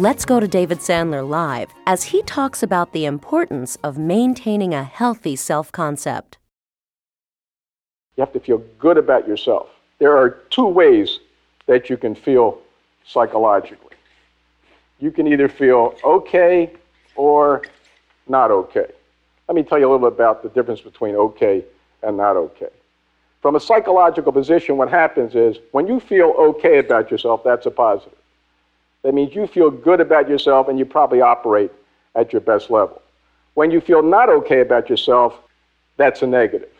Let's go to David Sandler live as he talks about the importance of maintaining a healthy self concept. You have to feel good about yourself. There are two ways that you can feel psychologically. You can either feel okay or not okay. Let me tell you a little bit about the difference between okay and not okay. From a psychological position, what happens is when you feel okay about yourself, that's a positive. That means you feel good about yourself and you probably operate at your best level. When you feel not okay about yourself, that's a negative.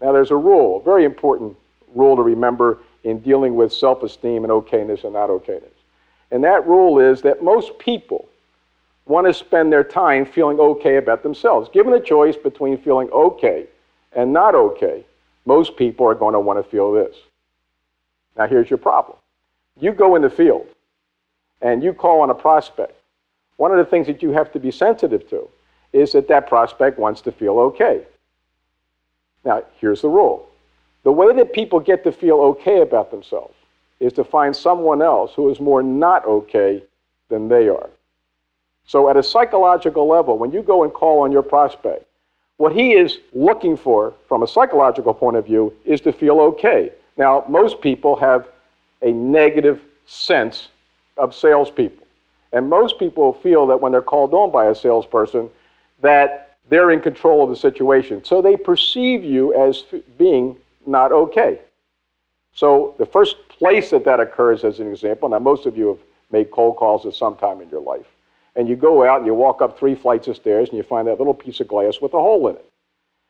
Now, there's a rule, a very important rule to remember in dealing with self esteem and okayness and not okayness. And that rule is that most people want to spend their time feeling okay about themselves. Given a choice between feeling okay and not okay, most people are going to want to feel this. Now, here's your problem you go in the field and you call on a prospect. One of the things that you have to be sensitive to is that that prospect wants to feel okay. Now, here's the rule the way that people get to feel okay about themselves is to find someone else who is more not okay than they are. So, at a psychological level, when you go and call on your prospect, what he is looking for from a psychological point of view is to feel okay. Now, most people have a negative sense of salespeople. And most people feel that when they're called on by a salesperson, that they're in control of the situation. So they perceive you as being not okay. So the first place that that occurs, as an example, now most of you have made cold calls at some time in your life, and you go out and you walk up three flights of stairs and you find that little piece of glass with a hole in it.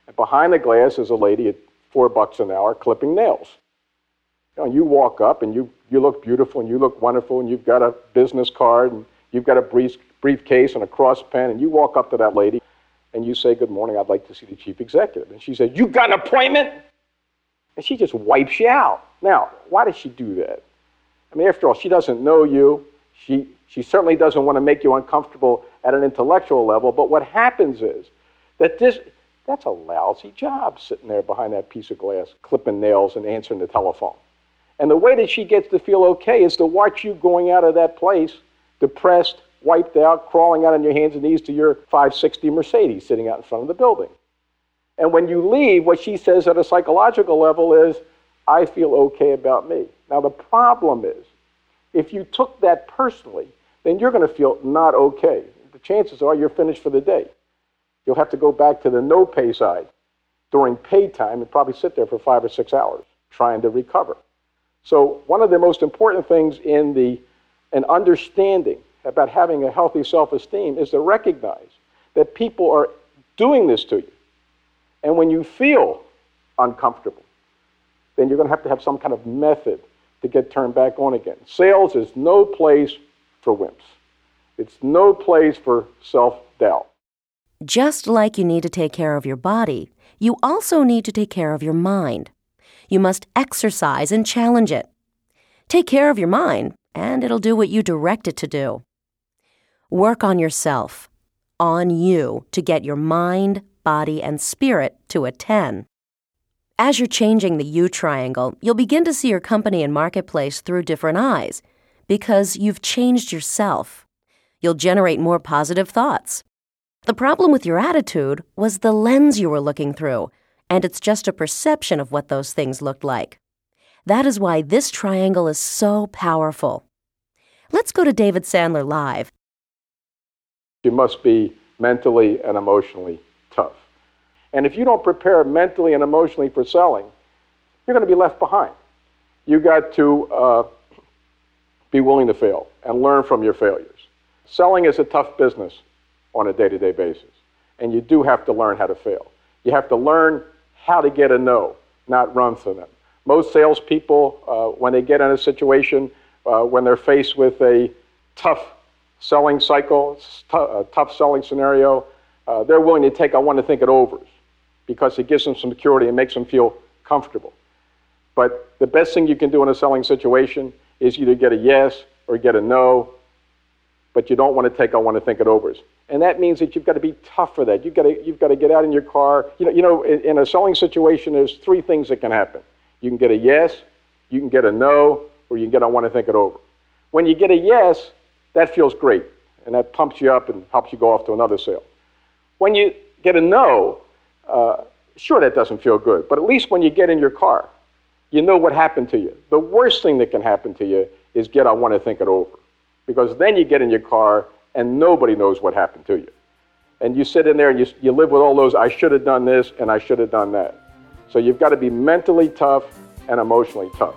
And behind the glass is a lady at four bucks an hour clipping nails. You, know, you walk up and you, you look beautiful and you look wonderful and you've got a business card and you've got a brief, briefcase and a cross pen and you walk up to that lady and you say, Good morning, I'd like to see the chief executive. And she says, You got an appointment? And she just wipes you out. Now, why does she do that? I mean, after all, she doesn't know you. She, she certainly doesn't want to make you uncomfortable at an intellectual level. But what happens is that this, that's a lousy job sitting there behind that piece of glass, clipping nails and answering the telephone. And the way that she gets to feel okay is to watch you going out of that place depressed, wiped out, crawling out on your hands and knees to your 560 Mercedes sitting out in front of the building. And when you leave, what she says at a psychological level is, I feel okay about me. Now, the problem is, if you took that personally, then you're going to feel not okay. The chances are you're finished for the day. You'll have to go back to the no pay side during pay time and probably sit there for five or six hours trying to recover. So, one of the most important things in the an understanding about having a healthy self esteem is to recognize that people are doing this to you. And when you feel uncomfortable, then you're going to have to have some kind of method to get turned back on again. Sales is no place for wimps, it's no place for self doubt. Just like you need to take care of your body, you also need to take care of your mind. You must exercise and challenge it. Take care of your mind, and it'll do what you direct it to do. Work on yourself, on you, to get your mind, body, and spirit to a 10. As you're changing the U triangle, you'll begin to see your company and marketplace through different eyes because you've changed yourself. You'll generate more positive thoughts. The problem with your attitude was the lens you were looking through, and it's just a perception of what those things looked like. That is why this triangle is so powerful. Let's go to David Sandler live. You must be mentally and emotionally tough. And if you don't prepare mentally and emotionally for selling, you're going to be left behind. You got to uh, be willing to fail and learn from your failures. Selling is a tough business on a day to day basis, and you do have to learn how to fail. You have to learn how to get a no, not run from them. Most salespeople, uh, when they get in a situation uh, when they're faced with a tough selling cycle, a tough selling scenario, uh, they're willing to take I want to think it over because it gives them some security and makes them feel comfortable. But the best thing you can do in a selling situation is either get a yes or get a no, but you don't want to take I want to think it over. And that means that you've got to be tough for that. You've got to, you've got to get out in your car. You know, you know in, in a selling situation, there's three things that can happen. You can get a yes, you can get a no, or you can get I want to think it over. When you get a yes, that feels great. And that pumps you up and helps you go off to another sale. When you get a no, uh, sure, that doesn't feel good. But at least when you get in your car, you know what happened to you. The worst thing that can happen to you is get, I want to think it over. Because then you get in your car and nobody knows what happened to you. And you sit in there and you, you live with all those, I should have done this and I should have done that. So you've got to be mentally tough and emotionally tough.